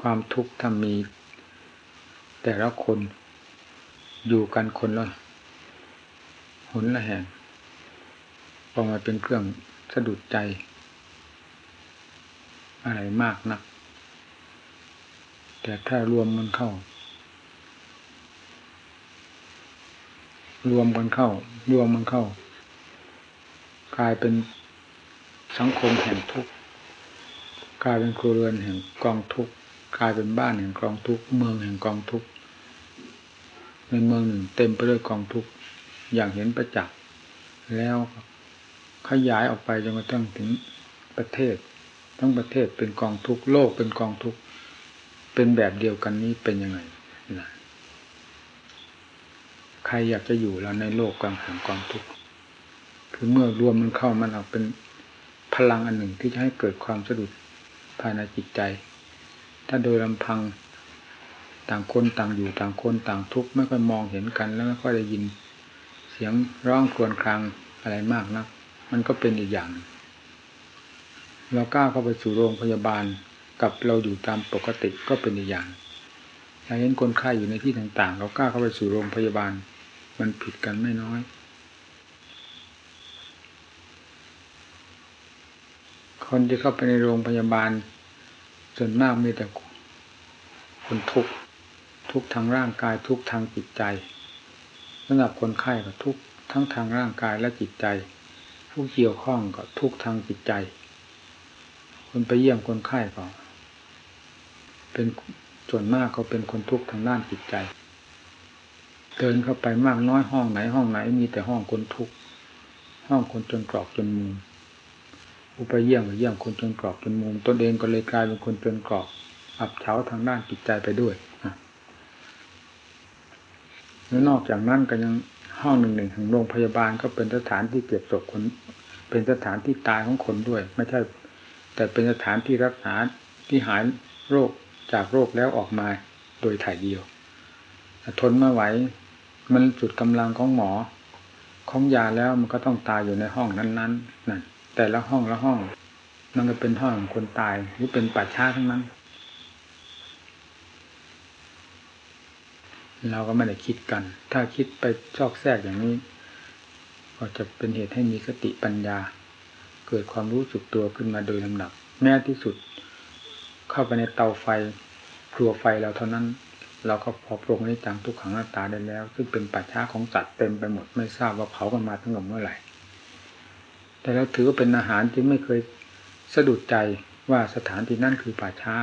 ความทุกข์ถ้ามี แต่ละคนอยู่กันคนละหนละแห่งพอมาเป็นเครื่องสะดุดใจ อะไรมากนัก แต่ถ้ารวมมันเข้า รวมกันเข้า รวมมันเข้า กลายเป็นสังคมแห่งทุกข์กลายเป็นครัวเรือนแห่งกองทุกข์ กลายเป็นบ้านแห่งกองทุกเมืองแห่งกองทุกข์ในเมืองหนึ่งเต็มไปด้วยกองทุกอย่างเห็นประจักษ์แล้วขยายออกไปจนกระทั่งถึงประเทศ ทั้งประเทศเป็นกองทุกโลกเป็นกองทุกเป็นแบบเดียวกันนี้เป็นยังไงนะใครอยากจะอยู่แล้วในโลกกลางแห่งกองทุกคือเมื่อรวมมันเข้ามันออกเป็นพลังอันหนึ่งที่จะให้เกิดความสะดุดภายในจิตใจ ถ้าโดยลำพังต่างคนต่างอยู่ต่างคนต่างทุกข์ไม่ค่อยมองเห็นกัน แล้วไม่ค่อยได้ยิน เสียงร้องครวญครางอะไรมากนะัก มันก็เป็นอีกอย่างเราก้าวเข้าไปสู่โรงพยาบาลกับเราอยู่ตามปกติก็เป็นอีกอย่างเราเห็นคนไข้อยู่ในที่ต่างๆ เราก้าวเข้าไปสู่โรงพยาบาล มันผิดกันไม่น้อยคนที่เข้าไปในโรงพยาบาล ส่วนมากมีแต่คนทุกข์ทุกทางร่างกายทุกทางจิตใจสำหรับคนไข้ก็ทุกทั้งทางร่างกายและจิตใจ ผู้เกี่ยวข้องก็ทุกทางจิตใจ คนไปเยี่ยมคนไข้ก็เป็นส่วนมากก็เป็นคนทุกข์ทางด้านจิตใจ เดินเข้าไปมากน้อยห้องไหนห้องไหนมีแต่ห้องคนทุกข์ห้องคนจนกรอกจนมุม อุปเยี่ยมไปเยี่ยมคนจนกรอกจนมุมตนเองก็เลยกลายเป็นคนจนกรอกอับเฉาทางด้านจิตใจไปด้วยแล้วนอกจากนั้นก็ยังห้องหนึ่งหนึ่งของโรงพยาบาลก็เป็นสถานที่เก็บศพคน เป็นสถานที่ตายของคนด้วย ไม่ใช่ แต่เป็นสถานที่รักษาที่หายโรคจากโรคแล้วออกมาโดยถ่ายเดียวทนไม่ไหว มันสุดกำลังของหมอ ของยาแล้วมันก็ต้องตายอยู่ในห้องนั้น ๆนั่น แต่ละห้องละห้องมันก็เป็นห้องของคนตายหรือเป็นป่าช้าทั้งนั้น เราก็ไม่ได้คิดกัน ถ้าคิดไปชอกแทรกอย่างนี้ ก็จะเป็นเหตุให้มีสติปัญญา เกิดความรู้สึกตัวขึ้นมาโดยลำดับ แม้ที่สุด เข้าไปในเตาไฟครัวไฟเราเท่านั้น เราก็พอปรงในจังทุกขังหน้าตาได้แล้ว ซึ่งเป็นป่าช้าของสัตว์เต็มไปหมดไม่ทราบว่าเผากันมาทั้งหมดเมื่อไหร่ แต่เราถือว่าเป็นอาหารที่ไม่เคยสะดุดใจว่าสถานที่นั่นคือป่าช้า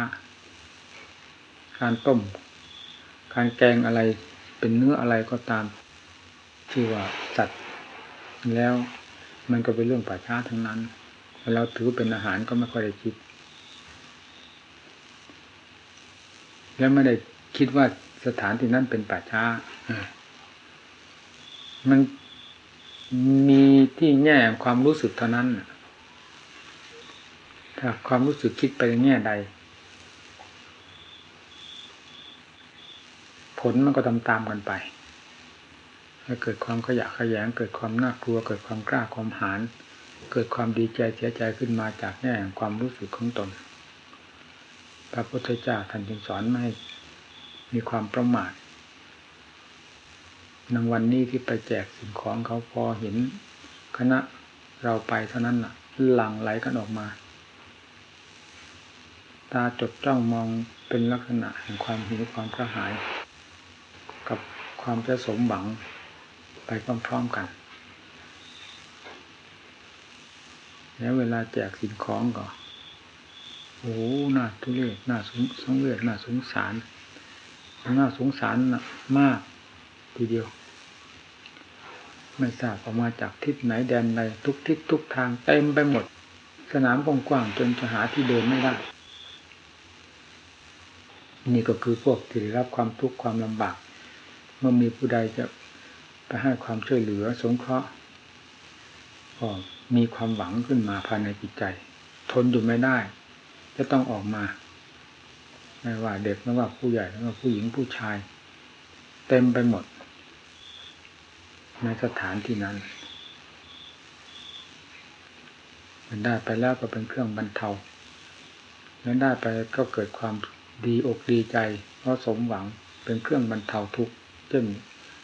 การต้ม การแกงอะไรเป็นเนื้ออะไรก็ตาม ที่ว่าสัตว์แล้วมันก็เป็นเรื่องป่าช้าทั้งนั้นเราถือเป็นอาหารก็ไม่ค่อยได้คิด แล้วไม่ได้คิดว่าสถานที่นั้นเป็นป่าช้า มัน มีที่แง่ความรู้สึกเท่านั้นถ้าความรู้สึกคิดไปในแง่ใด ผลมันก็ตามตามกันไปถ้าเกิดความขยะขยงเกิดความน่ากลัว เกิดความกล้าความหานเกิดความดีใจเสียใจขึ้นมาจากแง่ความรู้สึกของตน พระพุทธเจ้าท่านจึงสอนไม่ให้มีความประมาท ในวันนี้ที่ไปแจกสิ่งของเขาพอเห็นคณะเราไปเท่านั้นน่ะ หลั่งไหลกันออกมา ตาจดจ้องมองเป็นลักษณะแห่งความหิวความกระหาย กับความจะสมหวังไปพร้อมๆกัน แล้วเวลาแจกสิ่งของก็โอ้หน้าทุเรศหน้าสงสงเวชหน้าสงสาร หน้าสงสารมาก ทีเดียว ไม่ทราบออกมาจากทิศไหนแดนใดทุกทิศทุกทางเต็มไปหมด สนามกว้างๆจนจะหาที่เดินไม่ได้ นี่ก็คือพวกที่ได้รับความทุกข์ความลำบาก เมื่อมีผู้ใดจะไปให้ความช่วยเหลือสงเคราะห์ก็มีความหวังขึ้นมาภายในจิตใจ ทนอยู่ไม่ได้ จะต้องออกมา ไม่ว่าเด็กไม่ว่าผู้ใหญ่ไม่ว่าผู้หญิงผู้ชาย เต็มไปหมด ในสถานที่นั้นมันได้ไปแล้วก็เป็นเครื่องบรรเทาแล้วได้ไปก็เกิดความดีอกดีใจ เพราะสมหวังเป็นเครื่องบรรเทาทุกข์เช่น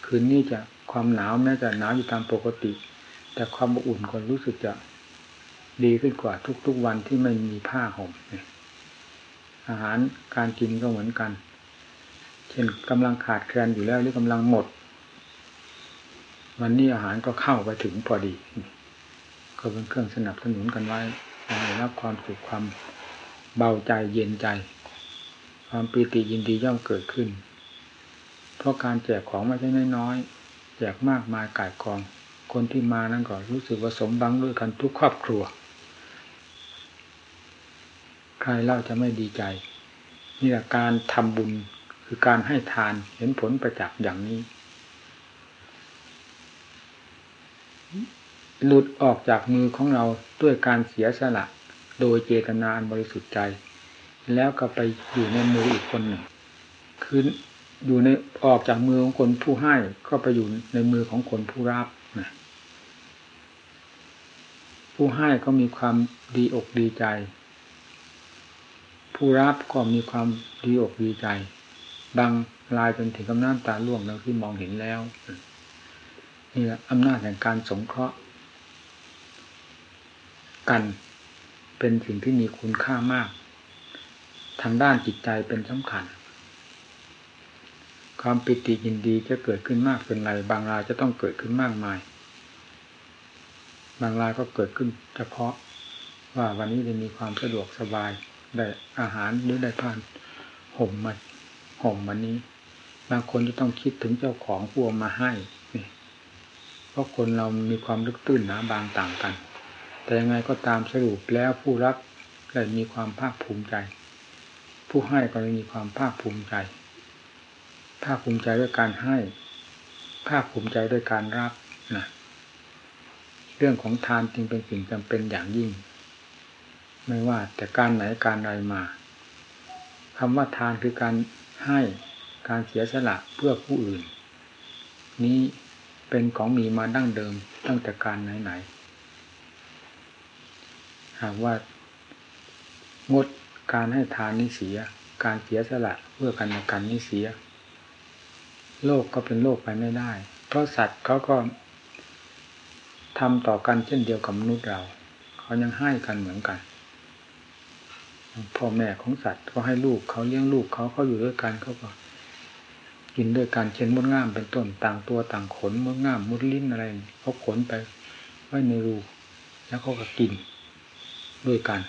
คืนนี้จะความหนาวแม้จะหนาวอยู่ตามปกติ แต่ความอุ่นก็รู้สึกจะดีขึ้นกว่าทุกๆวันที่ไม่มีผ้าห่มอาหารการกินก็เหมือนกัน เช่นกำลังขาดแคลนอยู่แล้วหรือกำลังหมด วันนี้อาหารก็เข้าไปถึงพอดี ก็เป็นเครื่องสนับสนุนกันไว้ให้รับความสุขความเบาใจเย็นใจ ความปีติยินดีย่อมเกิดขึ้น เพราะการแจกของไม่ใช่น้อยๆแจกมากมายก่ายกอง คนที่มานั่นก็รู้สึกว่าสมบังด้วยกันทุกครอบครัว ใครเล่าจะไม่ดีใจนี่แหละการทำบุญคือการให้ทานเห็นผลประจักษ์อย่างนี้ หลุดออกจากมือของเราด้วยการเสียสละโดยเจตนาอันบริสุทธิ์ใจ แล้วก็ไปอยู่ในมืออีกคนหนึ่งคืออยู่ในออกจากมือของคนผู้ให้ก็ไปอยู่ในมือของคนผู้รับนะผู้ให้ก็มีความดีอกดีใจ ผู้รับก็มีความดีอกดีใจ บางลายเป็นถึงกำน้ำตาล่วงดังที่มองเห็นแล้วนี่แหละอำนาจแห่งการสงเคราะห์ กันเป็นสิ่งที่มีคุณค่ามาก ทางด้านจิตใจเป็นสำคัญ ความปิติยินดีจะเกิดขึ้นมากเป็นไร บางรายจะต้องเกิดขึ้นมากมาย บางรายก็เกิดขึ้น เฉพาะว่าวันนี้ได้มีความสะดวกสบายได้อาหารหรือได้ผ่านห่มมาห่มวันนี้ บางคนจะต้องคิดถึงเจ้าของผู้มาให้เพราะคนเรามีความลึกตื้นหนาบางต่างกัน แต่ยังไงก็ตามสรุปแล้วผู้รับได้มีความภาคภูมิใจ ผู้ให้ก็ได้มีความภาคภูมิใจ ภาคภูมิใจด้วยการให้ ภาคภูมิใจด้วยการรับนะเรื่องของทานจึงเป็นสิ่งจำเป็นอย่างยิ่ง ไม่ว่าแต่การไหนการใดมาคำว่าทานคือการให้การเสียสละเพื่อผู้อื่น นี้เป็นของมีมาดั้งเดิมตั้งแต่การไหนๆ หากว่างดการให้ทานนี้เสีย การเสียสละเพื่อกันกันนี้เสีย โลกก็เป็นโลกไปไม่ได้ เพราะสัตว์เขาก็ทำต่อกันเช่นเดียวกับมนุษย์เรา เขายังให้กันเหมือนกัน พ่อแม่ของสัตว์ก็ให้ลูกเขาเลี้ยงลูกเขาเขาอยู่ด้วยกันเขาก็กินด้วยกันเช่นมดง่ามเป็นต้นต่างตัวต่างขนมดง่ามมดลิ้นอะไรเขาขนไปไว้ในรูแล้วเขาก็กิน ด้วยกัน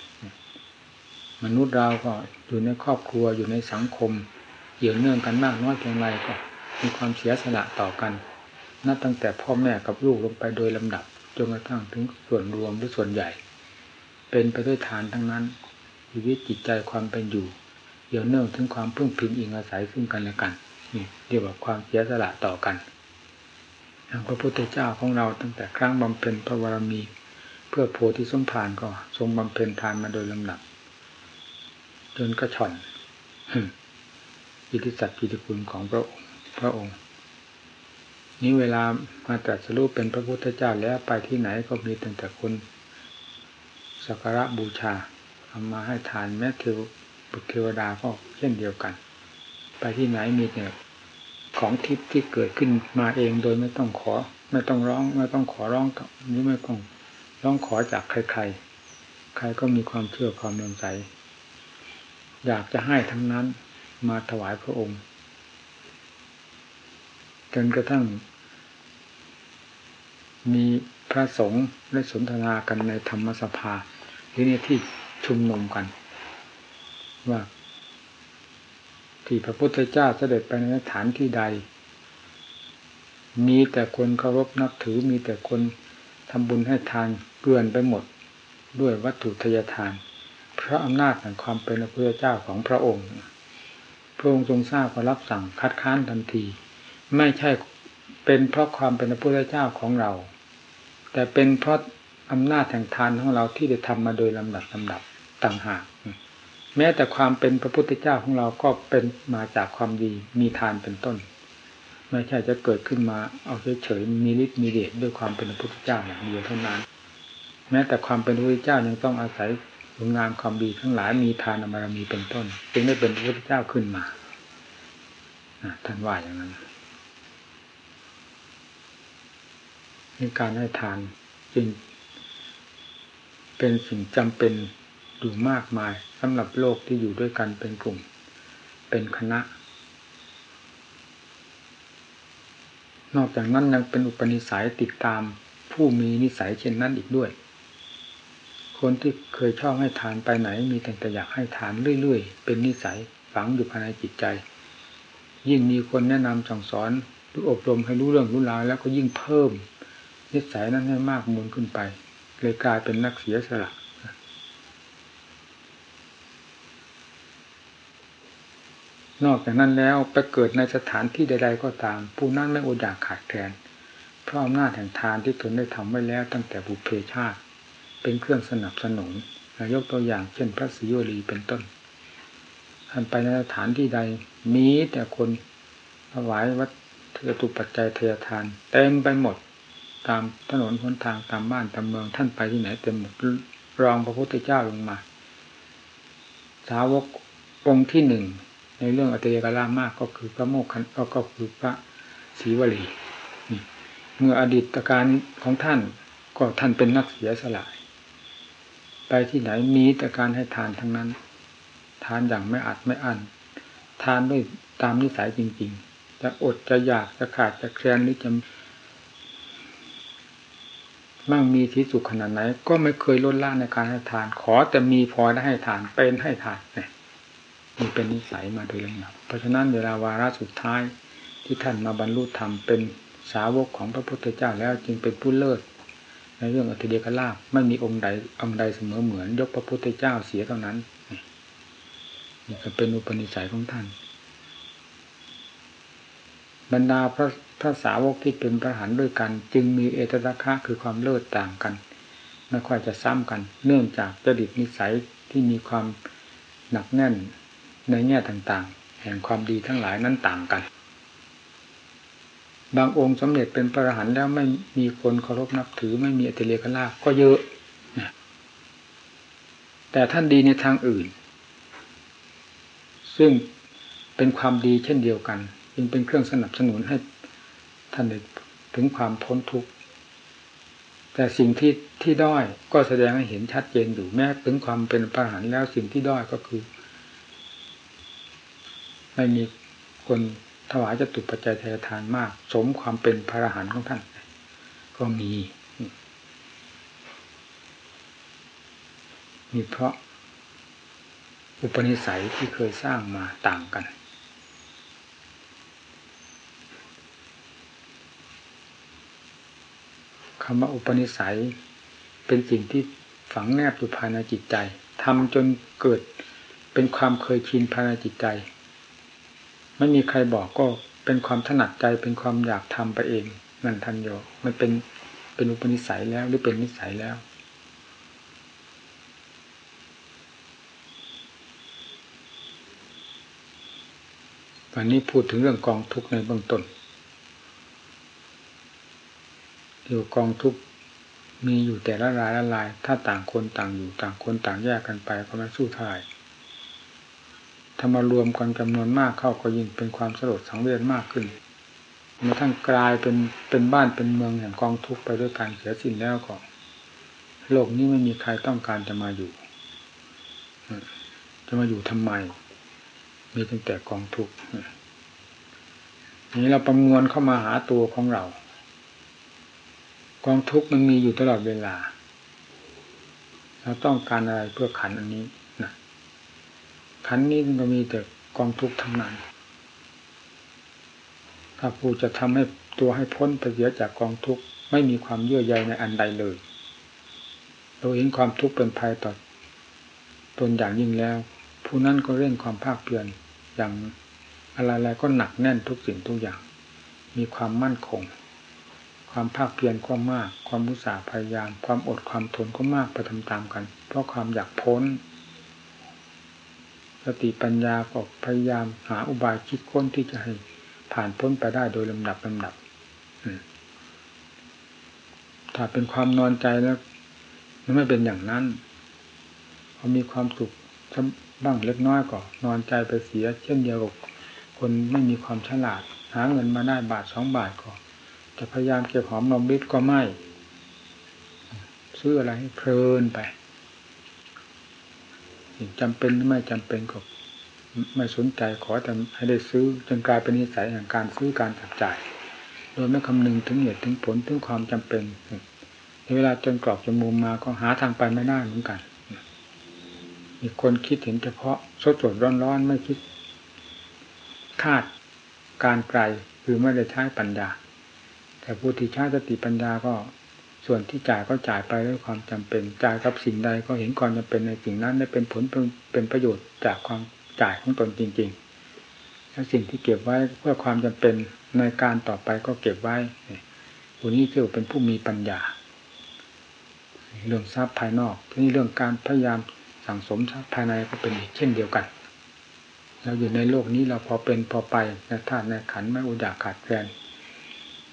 มนุษย์เราก็อยู่ในครอบครัวอยู่ในสังคมเกี่ยวเนื่องกันมากน้อยเพียงไรก็ มีความเสียสละต่อกันนับตั้งแต่พ่อแม่กับลูกลงไปโดยลำดับจนกระทั่งถึงส่วนรวมหรือส่วนใหญ่ เป็นไปด้วยทานทั้งนั้นชีวิตจิตใจความเป็นอยู่เกี่ยวเนื่องถึงความพึ่งพิงอิงอาศัยซึ่งกันและกันนี่เรียกว่าความเสียสละต่อกันอย่างพระพุทธเจ้าของเราตั้งแต่ครั้งบำเพ็ญพระวรมี เพื่อโพธิสมภารก็ ทรงบำเพ็ญทานมาโดยลำดับจนกระชอนอิทธิสัตว์กิติคุณของพระองค์พระองค์ นี้เวลามาตรัสรู้เป็นพระพุทธเจ้าแล้วไปที่ไหนก็มีตั้งแต่คนสักการะบูชาเอามาให้ทานแม้เทวบุตรเทวดาก็เช่นเดียวกัน ไปที่ไหนมีแต่ของทิพย์ที่เกิดขึ้นมาเองโดยไม่ต้องขอ ไม่ต้องร้อง ไม่ต้องขอร้องหรือไม่ต้อง ร้องขอจากใครๆ ใครก็มีความเชื่อความนำใส อยากจะให้ทั้งนั้นมาถวายพระองค์ จนกระทั่ง มีพระสงฆ์ได้สนทนากันในธรรมสภาที่นี่ที่ชุมนุมกัน ว่า ที่พระพุทธเจ้าเสด็จไปในสถานที่ใด มีแต่คนเคารพนับถือมีแต่คนทำบุญให้ทาน เกลื่อนไปหมดด้วยวัตถุทยทาน เพราะอำนาจแห่งความเป็นพระพุทธเจ้าของพระองค์ พระองค์ทรงทราบก็รับสั่งคัดค้านทันที ไม่ใช่เป็นเพราะความเป็นพระพุทธเจ้าของเรา แต่เป็นเพราะอำนาจแห่งทานของเราที่ได้ทำมาโดยลำดับลำดับต่างหาก แม้แต่ความเป็นพระพุทธเจ้าของเราก็เป็นมาจากความดีมีทานเป็นต้น ไม่ใช่จะเกิดขึ้นมาเอาเฉยๆมีฤทธิ์มีเดชด้วยความเป็นพระพุทธเจ้าอย่างเดียวเท่านั้น แม้แต่ความเป็นพระพุทธเจ้ายังต้องอาศัยคุณงามความดีทั้งหลายมีทานบารมีเป็นต้น จึงได้เป็นพระพุทธเจ้าขึ้นมาท่านว่าอย่างนั้นในการให้ทานจึงเป็นสิ่งจำเป็นอยู่มากมายสำหรับโลกที่อยู่ด้วยกันเป็นกลุ่ม เป็นคณะ นอกจากนั้นยังเป็นอุปนิสัยติดตามผู้มีนิสัยเช่นนั้นอีกด้วย คนที่เคยชอบให้ทานไปไหน มีแต่อยากให้ทานเรื่อยๆ เป็นนิสัยฝังอยู่ภายในจิตใจ ยิ่งมีคนแนะนำสั่งสอนหรืออบรมให้รู้เรื่องรู้ราวแล้วก็ยิ่งเพิ่ม นิสัยนั้นให้มากมูลขึ้นไป เลยกลายเป็นนักเสียสละนอกจากนั้นแล้วไปเกิดในสถานที่ใด ๆ ก็ตาม ผู้นั้นไม่อดอยากขาดแคลนเพราะอำนาจแห่งทานที่ตนได้ทำไว้แล้วตั้งแต่บุพเพชาติ เป็นเครื่องสนับสนุนยกตัวอย่างเช่นพระศรีวลีเป็นต้นท่านไปในสถานที่ใดมีแต่คนถวายวัตถุปัจจัยเทยทานเต็มไปหมดตามถนนหนทางตามบ้านตามเมืองท่านไปที่ไหนเต็มหมดรองพระพุทธเจ้าลงมา สาวกองค์ที่หนึ่งในเรื่องอัตยกรามากก็คือพระโมกขันก็คือพระศรีวลีเมื่ออดีตการของท่านก็ท่านเป็นนักเสียสละ ไปที่ไหนมีแต่การให้ทานทั้งนั้น ทานอย่างไม่อัดไม่อั้นทานด้วยตามนิสัยจริง ๆ จะอดจะอยากจะขาดจะแคลนหรือจะมั่งมีที่สุขขนาดไหน ก็ไม่เคยลดละในการให้ทาน ขอแต่มีพอได้ให้ทานเป็นให้ทานเนี่ยมีเป็นนิสัยมาโดยลำดับเพราะฉะนั้นเวลาวาระสุดท้ายที่ท่านมาบรรลุธรรมเป็นสาวกของพระพุทธเจ้าแล้วจึงเป็นผู้เลิศ ในเรื่องอัตเดกลาภไม่มีองค์ใดองค์ใดเสมอเหมือน ยกพระพุทธเจ้าเสียเท่านั้นนี่ก็เป็นอุปนิสัยของท่าน บรรดาพระพระสาวกที่เป็นพระหันด้วยกัน จึงมีเอตตะคะคือความเลิศต่างกันไม่ค่อยจะซ้ำกัน เนื่องจากจดิตนิสัยที่มีความหนักแน่นในแง่ต่างๆ แห่งความดีทั้งหลายนั้นต่างกัน บางองค์สำเร็จเป็นพระอรหันต์แล้วไม่มีคนเคารพนับถือไม่มีอติเลกลาก็เยอะแต่ท่านดีในทางอื่น ซึ่งเป็นความดีเช่นเดียวกันจึงเป็นเครื่องสนับสนุนให้ท่านถึงความพ้นทุกข์แต่สิ่งที่ที่ด้อยก็แสดงให้เห็นชัดเจนอยู่แม้ถึงความเป็นพระอรหันต์แล้วสิ่งที่ด้อยก็คือ ไม่มีคน ถวายจะตุปัจจัยทายทานมาก สมความเป็นพระอรหันต์ของท่าน ก็มีมีเพราะอุปนิสัยที่เคยสร้างมาต่างกัน คำว่าอุปนิสัยเป็นสิ่งที่ฝังแนบอยู่ภายในจิตใจทำจนเกิดเป็นความเคยชินภายในจิตใจ ไม่มีใครบอกก็เป็นความถนัดใจเป็นความอยากทำไปเองนั่นทันโยมันเป็นเป็นอุปนิสัยแล้วหรือเป็นนิสัยแล้ว วันนี้พูดถึงเรื่องกองทุกข์ในเบื้องต้นเดี๋ยวกองทุกข์มีอยู่แต่ละรายละลาย ถ้าต่างคนต่างอยู่ต่างคนต่างแยกกันไปก็ไม่สู้ทาไหร่ถ้ามารวมกันจำนวนมากเข้าก็ยิ่งเป็นความสลดสังเวชมากขึ้นเมื่ทั้งกลายเป็นเป็นบ้านเป็นเมืองแห่งกองทุกข์ไปด้วยการเสียสิ้นแล้วก็โลกนี้ไม่มีใครต้องการจะมาอยู่ จะมาอยู่ทำไม มีตั้งแต่กองทุกข์นี้เราประมวลเข้ามาหาตัวของเรา กองทุกข์มันมีอยู่ตลอดเวลา เราต้องการอะไรเพื่อขันอันนี้ ขันนี้ก็มีแต่กองทุกข์ทั้งนั้น ถ้าผู้จะทำให้ตัวให้พ้นไปเสียจากกองทุกข์ไม่มีความเยื่อใยในอันใดเลยเราเห็นความทุกข์เป็นภัยต่อตนอย่างยิ่งแล้ว ผู้นั้นก็เร่งความภาคเพียรอย่างอะไรๆก็หนักแน่นทุกสิ่งทุกอย่าง มีความมั่นคง ความภาคเพียรก็มาก ความมุสาพยายาม ความอดความทนก็มากไปตามๆกัน เพราะความอยากพ้น สติปัญญาก็พยายามหาอุบายคิดค้นที่จะให้ผ่านพ้นไปได้โดยลำดับลำดับถ้าเป็นความนอนใจแล้ว มันไม่เป็นอย่างนั้นพอมีความสุขบ้างเล็กน้อยก็นอนใจไปเสีย เช่นเดียวกับคนไม่มีความฉลาด หาเงินมาได้บาทสองบาทก็จะพยายามเก็บหอมรอมริบก็ไม่ซื้ออะไรให้เพลินไป จำเป็นหรือไม่จำเป็นก็ไม่สนใจขอแต่ให้ได้ซื้อจนกลายเป็นนิสัยแห่างการซื้อการจับจ่าย โดยไม่คำนึงถึงเหตุถึงผลถึงความจำเป็นในเวลาจนกรอบจมูกมาก็หาทางไปไม่ได้เหมือนกันมีคนคิดเห็นเฉพาะสดสดร้อนๆไม่คิด คาดการไกลคือไม่ได้ใช้ปัญญา แต่ผู้ที่ใช้สติปัญญาก็ ส่วนที่จ่ายก็จ่ายไปด้วยความจำเป็นจ่ายกับสิ่งใดก็เห็นความจำเป็นในสิ่งนั้นได้เป็นผลเป็นประโยชน์จากความจ่ายของตนจริง ๆ แล้วสิ่งที่เก็บไว้เพื่อความจำเป็นในการต่อไปก็เก็บไว้ผู้นี้เรียวเป็นผู้มีปัญญา เรื่องทรัพย์ภายนอกที่นี่เรื่องการพยายามสั่งสมทรัพย์ภายในก็เป็นอีกเช่นเดียวกันเราอยู่ในโลกนี้เราพอเป็นพอไปในธาตุในขันไม่อุดาขาดแคลน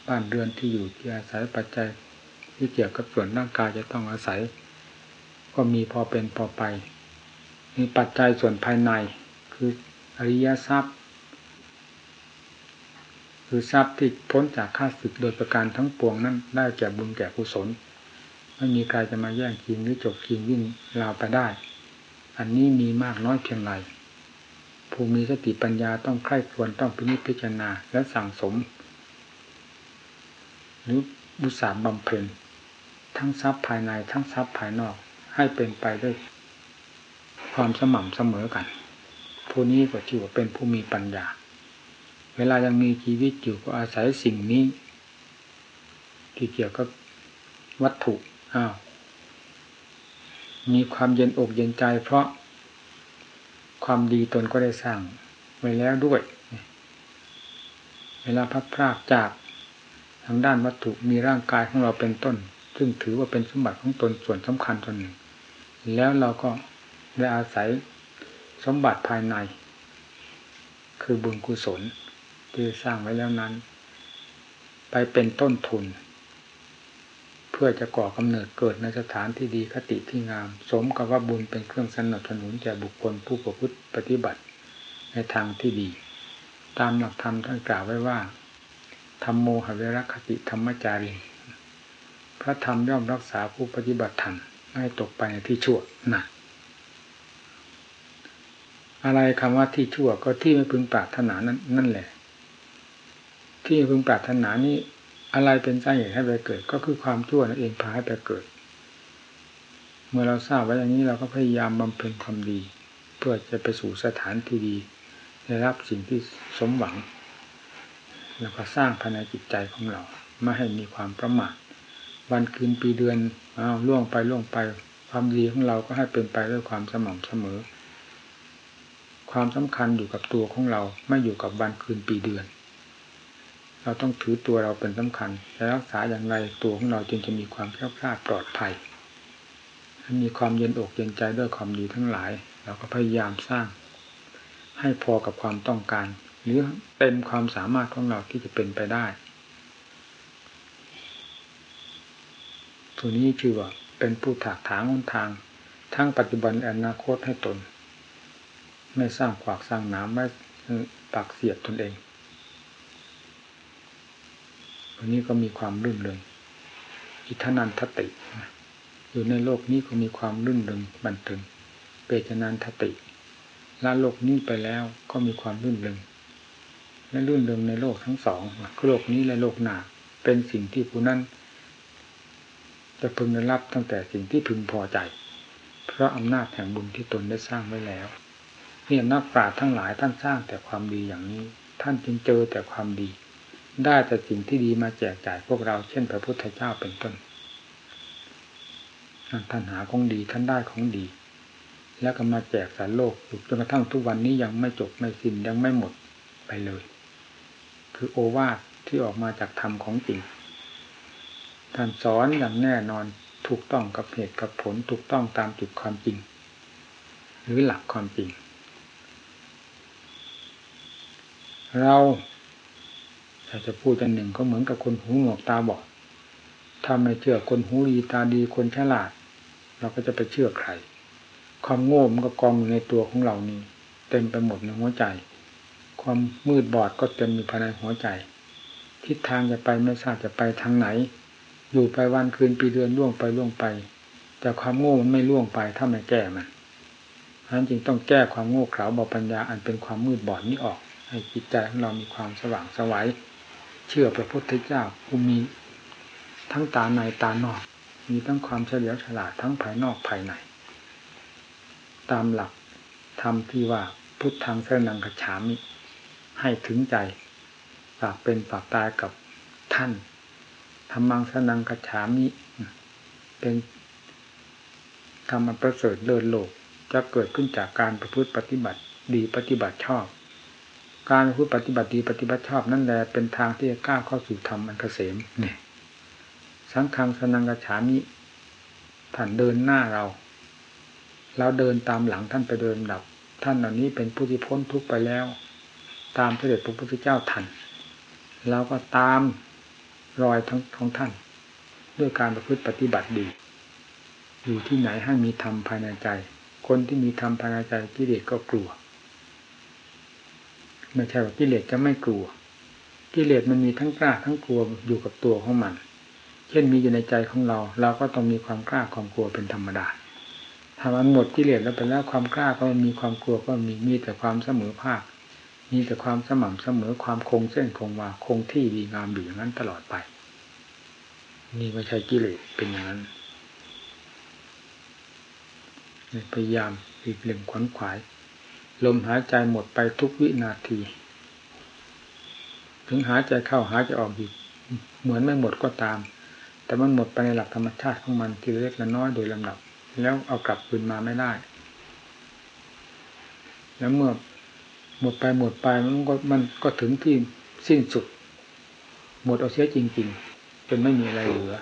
บ้านเรือนที่อยู่ที่อาศัยปัจจัย ที่เกี่ยวกับส่วนร่างกายจะต้องอาศัย ก็มีพอเป็นพอไป มีปัจจัยส่วนภายในคืออริยทรัพย์ คือทรัพย์ที่พ้นจากข้าศึกโดยประการทั้งปวงนั้นได้แก่บุญแก่กุศลไม่มีใครจะมาแย่งกินหรือจบกินวิ่งราวไปได้ อันนี้มีมากน้อยเพียงไรผู้มีสติปัญญาต้องใคร่ควรต้องพิจิตพิจารณาและสั่งสม หรือบุษาบำเพ็ญ ทั้งทรัพย์ภายในทั้งทรัพย์ภายนอกให้เป็นไปด้วยความสม่ำเสมอกัน ผู้นี้ก็ชื่อว่าเป็นผู้มีปัญญา เวลายังมีชีวิตอยู่ก็อาศัยสิ่งนี้ ที่เกี่ยวกับวัตถุอ้าวมีความเย็นอกเย็นใจ เพราะความดีตนก็ได้สร้างไว้แล้วด้วย เวลาพัดพรากจากทางด้านวัตถุมีร่างกายของเราเป็นต้น ซึ่งถือว่าเป็นสมบัติของตนส่วนสำคัญตนหนึ่ง แล้วเราก็ได้อาศัยสมบัติภายใน คือบุญกุศลที่สร้างไว้แล้วนั้น ไปเป็นต้นทุน เพื่อจะก่อกำเนิดเกิดในสถานที่ดีคติที่งาม สมกับว่าบุญเป็นเครื่องสนับสนุนแก่บุคคลผู้ประพฤติปฏิบัติในทางที่ดี ตามหลักธรรมท่านกล่าวไว้ว่าธรรมโมหเวรคติธรรมจารี พระธรรมย่อมรักษาผู้ปฏิบัติธรรมไม่ตกไปในที่ชั่วนะอะไรคำว่าที่ชั่วก็ที่ไม่พึงปรารถนานั้นนั่นแหละ ที่พึงปรารถนานี้อะไรเป็นสาเหตุให้ไปเกิด ก็คือความชั่วนั่นเองพาให้ไปเกิด เมื่อเราทราบไว้อย่างนี้เราก็พยายามบำเพ็ญความดี เพื่อจะไปสู่สถานที่ดีได้รับสิ่งที่สมหวัง แล้วก็สร้างภายในจิตใจของเราไม่ให้มีความประมาท วันคืนปีเดือนอ้าวล่วงไปล่วงไป ความดีของเราก็ให้เป็นไปด้วยความสม่ำเสมอ ความสำคัญอยู่กับตัวของเราไม่อยู่กับวันคืนปีเดือน เราต้องถือตัวเราเป็นสำคัญและรักษาอย่างไรตัวของเราจึงจะมีความแข็งแรงปลอดภัยมีความเย็นอกเย็นใจด้วยความดีทั้งหลาย เราก็พยายามสร้าง ให้พอกับความต้องการ หรือเต็มความสามารถของเราที่จะเป็นไปได้ ตัวนี้คือว่าเป็นผู้ถากถางหนทาง ทั้งปัจจุบันและอนาคตให้ตน ไม่สร้างขวากสร้างน้ำไม่ปักเสียดตนเองอันนี้ก็มีความรื่นเริงอิทนันทติ อยู่ในโลกนี้ก็มีความรื่นเริงบันเทิงเปจนันทติละโลกนี้ไปแล้วก็มีความรื่นเริงและรื่นเริงในโลกทั้งสองโลกนี้และโลกหน้าเป็นสิ่งที่ผู้นั้น จะพึงได้รับตั้งแต่สิ่งที่พึงพอใจ เพราะอำนาจแห่งบุญที่ตนได้สร้างไว้แล้วเนี่ยนักปราชญ์ทั้งหลายท่านสร้างแต่ความดีอย่างนี้ ท่านจึงเจอแต่ความดี ได้แต่สิ่งที่ดีมาแจกจ่ายพวกเราเช่นพระพุทธเจ้าเป็นต้นท่านหาของดีท่านได้ของดี แล้วก็มาแจกสารโลกอยู่จนกระทั่งทุกวันนี้ยังไม่จบไม่สิ้นยังไม่หมดไปเลย คือโอวาทที่ออกมาจากธรรมของจริง ท่านสอนอย่างแน่นอนถูกต้องกับเหตุกับผลถูกต้องตามจุดความจริง หรือหลักความจริง เราถ้าจะพูดอันหนึ่งก็เหมือนกับคนหูหนวกตาบอดถ้าไม่เชื่อคนหูดีตาดีคนฉลาด เราก็จะไปเชื่อใคร ความโง่มันก็กองอยู่ในตัวของเรานี่เต็มไปหมดในหัวใจ ความมืดบอดก็เต็มอยู่ภายในหัวใจ ทิศทางจะไปไม่ทราบจะไปทางไหน อยู่ไปวันคืนปีเดือนล่วงไปล่วงไป แต่ความโง่มันไม่ล่วงไปถ้าไม่แก้มันฉะนั้นจึงต้องแก้ความโง่เขลาเบาปัญญาอันเป็นความมืดบอดนี้ออก ให้จิตใจของเรามีความสว่างสวัยเชื่อพระพุทธเจ้าผู้มีทั้งตาในตานอก มีทั้งความเฉลียวฉลาดทั้งภายนอกภายใน ตามหลักธรรมที่ว่าพุทธังเสนังกฉามิให้ถึงใจฝากเป็นฝากตายกับท่าน ธรรมังสนังกฉามิเป็นธรรมประเสริฐเลิศโลกจะเกิดขึ้นจากการประพฤติปฏิบัติดีปฏิบัติชอบ การพูดปฏิบัติดีปฏิบัติชอบนั่นแหละเป็นทางที่จะก้าวเข้าสู่ธรรมอันเกษมเนี่ยสังฆังสนังกระฉามิท่านเดินหน้าเรา เราเดินตามหลังท่านไปเดินดับ ท่านเหล่านี้เป็นผู้ที่พ้นทุกข์ไปแล้ว ตามเสด็จพระพุทธเจ้าทันเราก็ตาม รอยทั้งของท่าน ด้วยการประพฤติปฏิบัติดี อยู่ที่ไหนให้มีธรรมภายในใจ คนที่มีธรรมภายในใจกิเลสก็กลัวไม่ใช่ว่ากิเลสจะไม่กลัวกิเลสมันมีทั้งกล้าทั้งกลัวอยู่กับตัวของมัน เช่นมีอยู่ในใจของเรา เราก็ต้องมีความกล้าความกลัวเป็นธรรมดาถ้ามันหมดกิเลสแล้วไปแล้วความกล้าก็มีความกลัวก็มีมีแต่ความเสมอภาค มีแต่ความสม่ำเสมอความคงเส้นคงวาคงที่ดีงามอยู่อย่างนั้นตลอดไป นี่ไม่ใช่กิเลสเป็นอย่างนั้นพยายามอีกเล่มขวนขวาย ลมหายใจหมดไปทุกวินาที ถึงหายใจเข้าหายใจออกอยู่เหมือนไม่หมดก็ตาม แต่มันหมดไปในหลักธรรมชาติของมันทีเล็กละน้อยโดยลำดับ แล้วเอากลับคืนมาไม่ได้ แล้วเมื่อ หมดไปหมดไปมันก็มันก็ถึงที่สิ้นสุด หมดเอาเสียจริง ๆ จนไม่มีอะไรเหลือ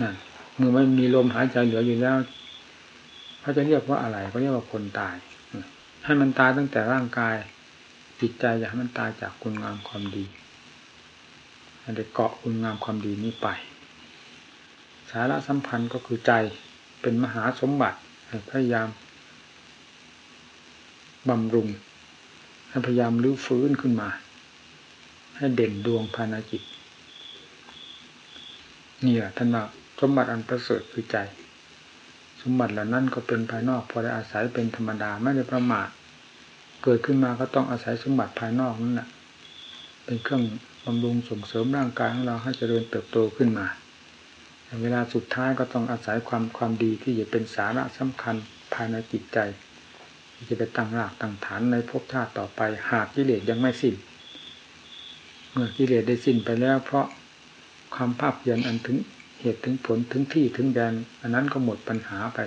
นั่นเมื่อไม่มีลมหายใจเหลืออยู่แล้วเขาจะเรียกว่าอะไรเขาเรียกว่าคนตายให้มันตายตั้งแต่ร่างกายจิตใจอย่าให้มันตายจากคุณงามความดีให้ได้เกาะคุณงามความดีนี้ไป สาระสัมพันธ์ก็คือใจเป็นมหาสมบัติพยายามบำรุง ให้พยายามรื้อฟื้นขึ้นมา ให้เด่นดวงภายในจิตนี่แหละท่านว่าสมบัติอันประเสริฐคือใจ สมบัติเหล่านั้นก็เป็นภายนอก พอได้อาศัยเป็นธรรมดาไม่ได้ประมาทเกิดขึ้นมาก็ต้องอาศัยสมบัติภายนอกนั่นแหละเป็นเครื่องบำรุงส่งเสริมร่างกายของเราให้เจริญเติบโตขึ้นมาเวลาสุดท้ายก็ต้องอาศัยความความดีที่จะเป็นสาระสำคัญภายในจิตใจ จะไปตั้งรากตั้งฐานในภพชาติต่อไป หากกิเลสยังไม่สิ้น เมื่อกิเลสได้สิ้นไปแล้ว เพราะความภาพเพียนอันถึงเหตุถึงผลถึงที่ถึงแดนอันนั้นก็หมดปัญหาไป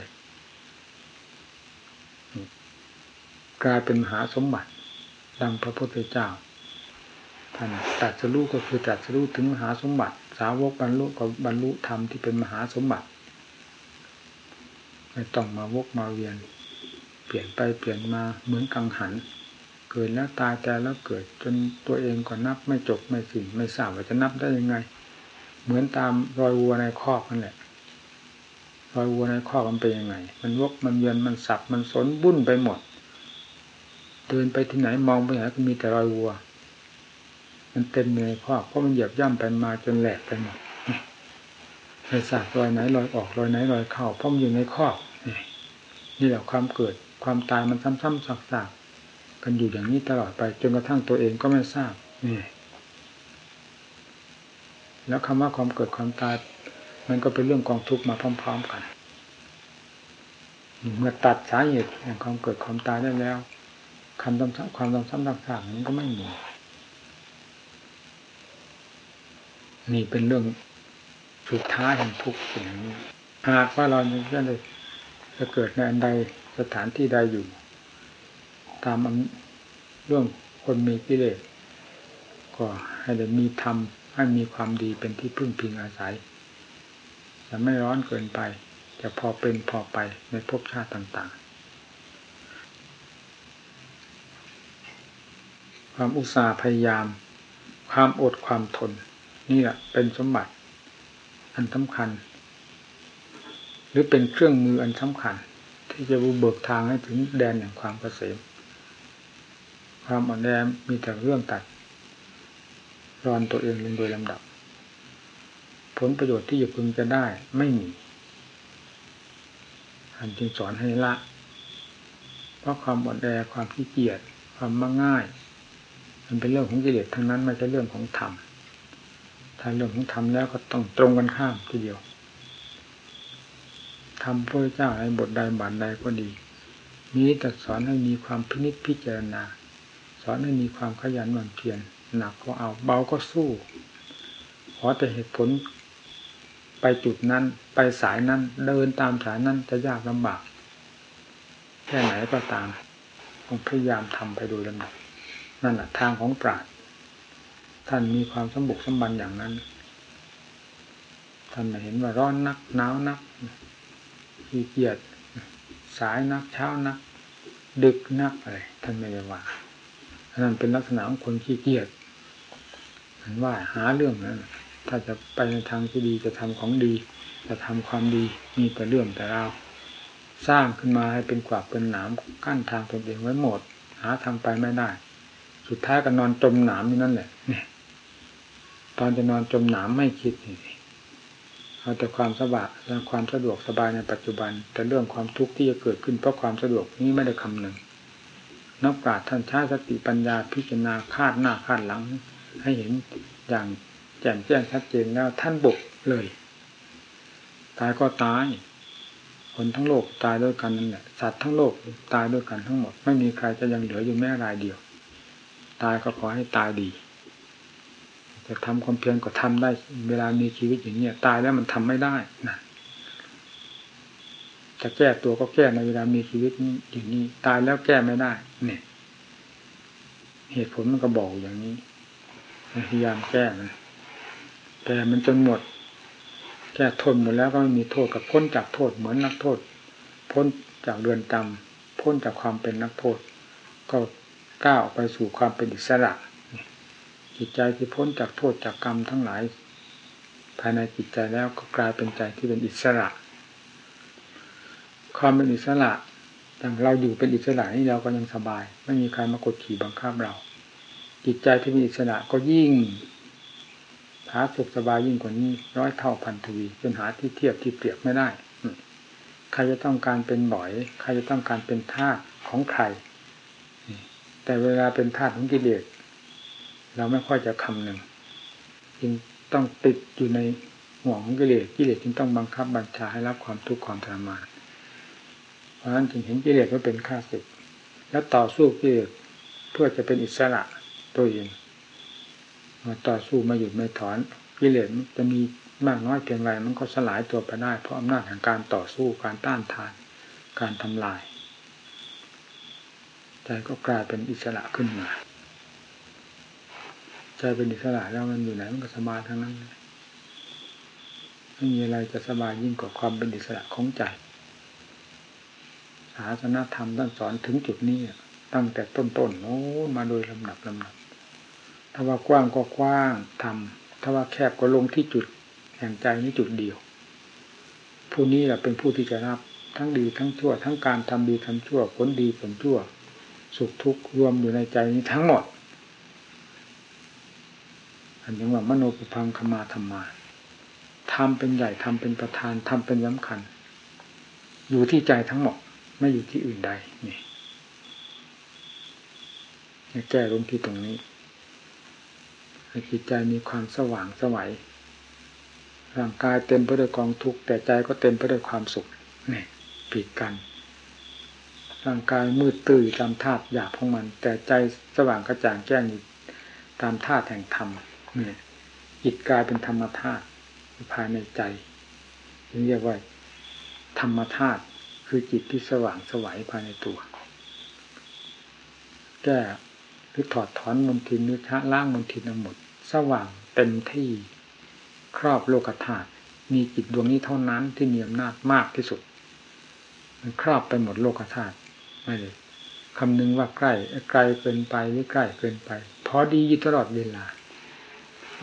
กลายเป็นมหาสมบัติ ดังพระพุทธเจ้าท่านตัดสรู้ก็คือตัดสรู้ถึงมหาสมบัติ สาวกบรรลุกับรรลุธรรมที่เป็นมหาสมบัติไม่ต้องมาวกมาเวียน ปลี่ยนไปเปลี่ยนมาเหมือนกังหัน เกิดแล้วตายแต่แล้วเกิดจนตัวเองก็นับไม่จบไม่สิ้นไม่ทราบว่าจะนับได้ยังไง เหมือนตามรอยวัวในคอกนั่นแหละรอยวัวในคอกมันเป็นยังไง มันวกมันเวียนมันสับมันสนบุ้นไปหมด เดินไปที่ไหนมองไปไหนก็มีแต่รอยวัว มันเต็มเลยคอกเพราะมันเหยียบย่ำไปมาจนแหลกไปหมดในสากรอยไหนรอยออกรอยไหนรอยเข้าเพราะมันอยู่ในคอกนี่แหละความเกิด ความตายมันซ้ำๆซักๆกันอยู่อย่างนี้ตลอดไป จนกระทั่งตัวเองก็ไม่ทราบนี่แล้วคำว่าความเกิดความตาย มันก็เป็นเรื่องกองทุกข์มาพร้อม ๆกันเมื่อตัดสาเหตุแห่งความเกิดความตายได้แล้วคำความซ้ำๆซักๆนั้นก็ไม่มีนี่เป็นเรื่องสุดท้ายแห่งทุกสิ่งนี้หากว่าเราจะได้จะเกิดในอันใด สถานที่ใดอยู่ ตามเรื่องคนมีกิเลสก็ให้ได้มีธรรมให้มีความดีเป็นที่พึ่งพิงอาศัยจะไม่ร้อนเกินไป จะพอเป็นพอไปในภพชาติต่าง ๆ ความอุตสาห์พยายาม ความอดความทน นี่แหละเป็นสมบัติ อันสำคัญ หรือเป็นเครื่องมืออันสำคัญ ที่จะบุเบิกทางให้ถึงแดนแห่งความเกษมความอ่อนแอมีแต่เรื่องตัดรอนตัวเองลงโดยลำดับ ผลประโยชน์ที่จะพึงจะได้ไม่มีท่านจึงสอนให้ละ เพราะความอ่อนแอความขี้เกียจความมักง่าย มันเป็นเรื่องของกิเลสทั้งนั้นไม่ใช่เรื่องของธรรมถ้าเรื่องของธรรมแล้วก็ต้องตรงกันข้ามทีเดียว ทำพระเจ้าในบทใดบาทใดก็ดีมีแต่สอนให้มีความพินิจพิจารณา สอนให้มีความขยันหมั่นเพียรหนักก็เอาเบาก็สู้ ขอแต่เหตุผลไปจุดนั้นไปสายนั้นเดินตามสายนั้นจะยากลำบาก แค่ไหนก็ตามต้องพยายามทำไปโดยลำดับนั่นแหละทางของปราชญ์ท่านมีความสมบุกสมบันอย่างนั้น ท่านเห็นว่าร้อนนักหนาวนัก ขี้เกียจสายนักเช้านัก ดึกนักอะไรท่านไม่ได้ว่านั่นเป็นลักษณะของคนขี้เกียจเห็นว่าหาเรื่องนั้นถ้าจะไปในทางที่ดีจะทำของดี จะทำความดีมีแต่เรื่องแต่เราสร้างขึ้นมาให้เป็นกวาดเป็นหนามกั้นทางตนเองไว้หมด หาทางไปไม่ได้ สุดท้ายก็นอนจมหนามอยู่นั่นแหละเนี่ยตอนจะนอนจมหนามไม่คิดนี่ เอาแต่ความสบายและความสะดวกสบายในปัจจุบัน แต่เรื่องความทุกข์ที่จะเกิดขึ้นเพราะความสะดวกนี้ไม่ได้คำหนึ่งนักปราชญ์ท่านใช้สติปัญญาพิจารณาคาดหน้าคาดหลัง ให้เห็นอย่างแจ่มแจ้งชัดเจนแล้วท่านบุกเลยตายก็ตาย คนทั้งโลกตายด้วยกันนั่นแหละสัตว์ทั้งโลกตายด้วยกันทั้งหมด ไม่มีใครจะยังเหลืออยู่แม้รายเดียว ตายก็ขอให้ตายดี จะทำความเพียรก็ทำได้ เวลามีชีวิตอย่างนี้ตายแล้วมันทำไม่ได้นะจะแก้ตัวก็แก้ในเวลามีชีวิตนี้อย่างนี้ ตายแล้วแก้ไม่ได้ เนี่ย เหตุผลมันก็บอกอย่างนี้พยายามแก้มันแต่มันจนหมดแก้ทนหมดแล้วก็ไม่มีโทษกับพ้นจากโทษเหมือนนักโทษ พ้นจากเรือนจำพ้นจากความเป็นนักโทษ ก็ก้าวไปสู่ความเป็นอิสระ จิตใจที่พ้นจากโทษจากกรรมทั้งหลาย ภายในจิตใจแล้วก็กลายเป็นใจที่เป็นอิสระ ความเป็นอิสระอย่างเราอยู่เป็นอิสระนี่เราก็ยังสบาย ไม่มีใครมากดขี่บังคับเรา จิตใจที่มีอิสระก็ยิ่งผาสุขสบายยิ่งกว่านี้ร้อยเท่าพันทวีจนหาที่เทียบที่เปรียบไม่ได้ใครจะต้องการเป็นบ่อย ใครจะต้องการเป็นทาสของใคร แต่เวลาเป็นทาสของกิเลส เราไม่ค่อยจะคำหนึ่งจึงต้องติดอยู่ในห่วงของกิเลสกิเลสจึงต้องบังคับบัญชาให้รับความทุกข์ความทรมานเพราะฉะนั้นจึงเห็นกิเลสว่าเป็นข้าศึก แล้วต่อสู้กิเลสเพื่อจะเป็นอิสระตัวเองมาต่อสู้มาหยุดไม่ถอนกิเลสจะมีมากน้อยเพียงไรมันก็สลายตัวไปได้ เพราะอำนาจแห่งการต่อสู้การต้านทาน การทำลายใจก็กลายเป็นอิสระขึ้นมา ใจเป็นอิสระแล้วมันอยู่ไหนมันก็สบายทั้งนั้นไม่มีอะไรจะสบายยิ่งกว่าความเป็นอิสระของใจศาสนาธรรมท่านสอนถึงจุดนี้ตั้งแต่ต้นๆโน้มาโดยลำดับลำดับถ้าว่ากว้างก็กว้างทำถ้าว่าแคบก็ลงที่จุดแห่งใจนี้จุดเดียว ผู้นี้แหละเป็นผู้ที่จะรับทั้งดีทั้งชั่ว ทั้งการทำดีทำชั่วผลดีผลชั่ว สุขทุกข์รวมอยู่ในใจนี้ทั้งหมด อันนี้ว่ามโนปุพังขมาธรรมาทำเป็นใหญ่ทำเป็นประธานทำเป็นสำคัญ อยู่ที่ใจทั้งหมดไม่อยู่ที่อื่นใดนี่แก้ลงที่ตรงนี้ให้จิตใจมีความสว่างสวัยร่างกายเต็มไปด้วยกองทุกข์แต่ใจก็เต็มไปด้วยความสุขนี่ผิดกัน ร่างกายมืดตื้อตามธาตุหยาบของมัน แต่ใจสว่างกระจ่างแจ้งตามธาตุแห่งธรรม จิตกลายเป็นธรรมธาตุภายในใจเรียกว่าธรรมธาตุคือจิตที่สว่างสวัยภายในตัว แก้หรือถอดถอนมลทินหรือชะล้างมลทินทั้งหมด สว่างเต็มที่ครอบโลกธาตุมีจิตดวงนี้เท่านั้นที่มีอำนาจมากที่สุด มันครอบไปหมดโลกธาตุไม่เลยคำนึงว่าใกล้ไกลเกินไปหรือใกล้เกินไปพอดีอยู่ตลอดเวลา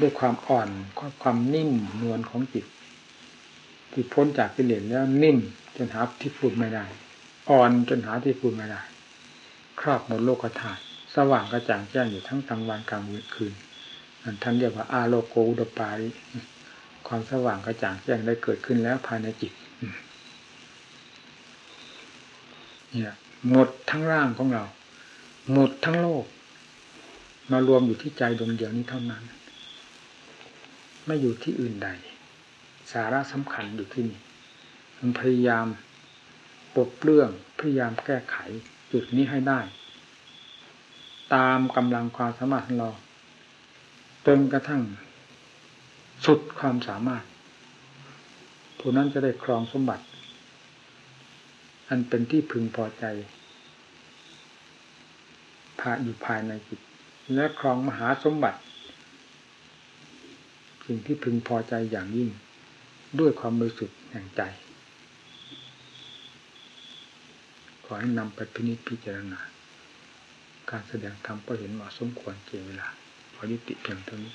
ด้วยความอ่อนความนิ่มนวลของจิตที่พ้นจากกิเลสแล้วนิ่มจนหาที่พูดไม่ได้ อ่อนจนหาที่พูดไม่ได้ ครอบหมดโลกธาตุสว่างกระจ่างแจ้งอยู่ทั้งกลางวันกลางคืนนั่นท่านเรียกว่าอาโลโกอุดปาริความสว่างกระจ่างแจ้งได้เกิดขึ้นแล้วภายในจิตเนี่ยหมดทั้งร่างของเรา หมดทั้งโลก มารวมอยู่ที่ใจดวงเดียวนี้เท่านั้น ไม่อยู่ที่อื่นใด สาระสำคัญอยู่ที่นี่มันพยายามปลดเปลื้องพยายามแก้ไขจุดนี้ให้ได้ ตามกำลังความสามารถของเราจนกระทั่ง สุดความสามารถ ผู้นั้นจะได้ครองสมบัติ อันเป็นที่พึงพอใจภาอยู่ภายในจิตและครองมหาสมบัติ สิ่งที่พึงพอใจอย่างยิ่ง ด้วยความบริสุทธิ์แห่งใจ ขอให้นำไปพินิจพิจารณา การแสดงธรรมก็เห็นว่าสมควรเก่เวลา ขอยุติเพียงเท่านี้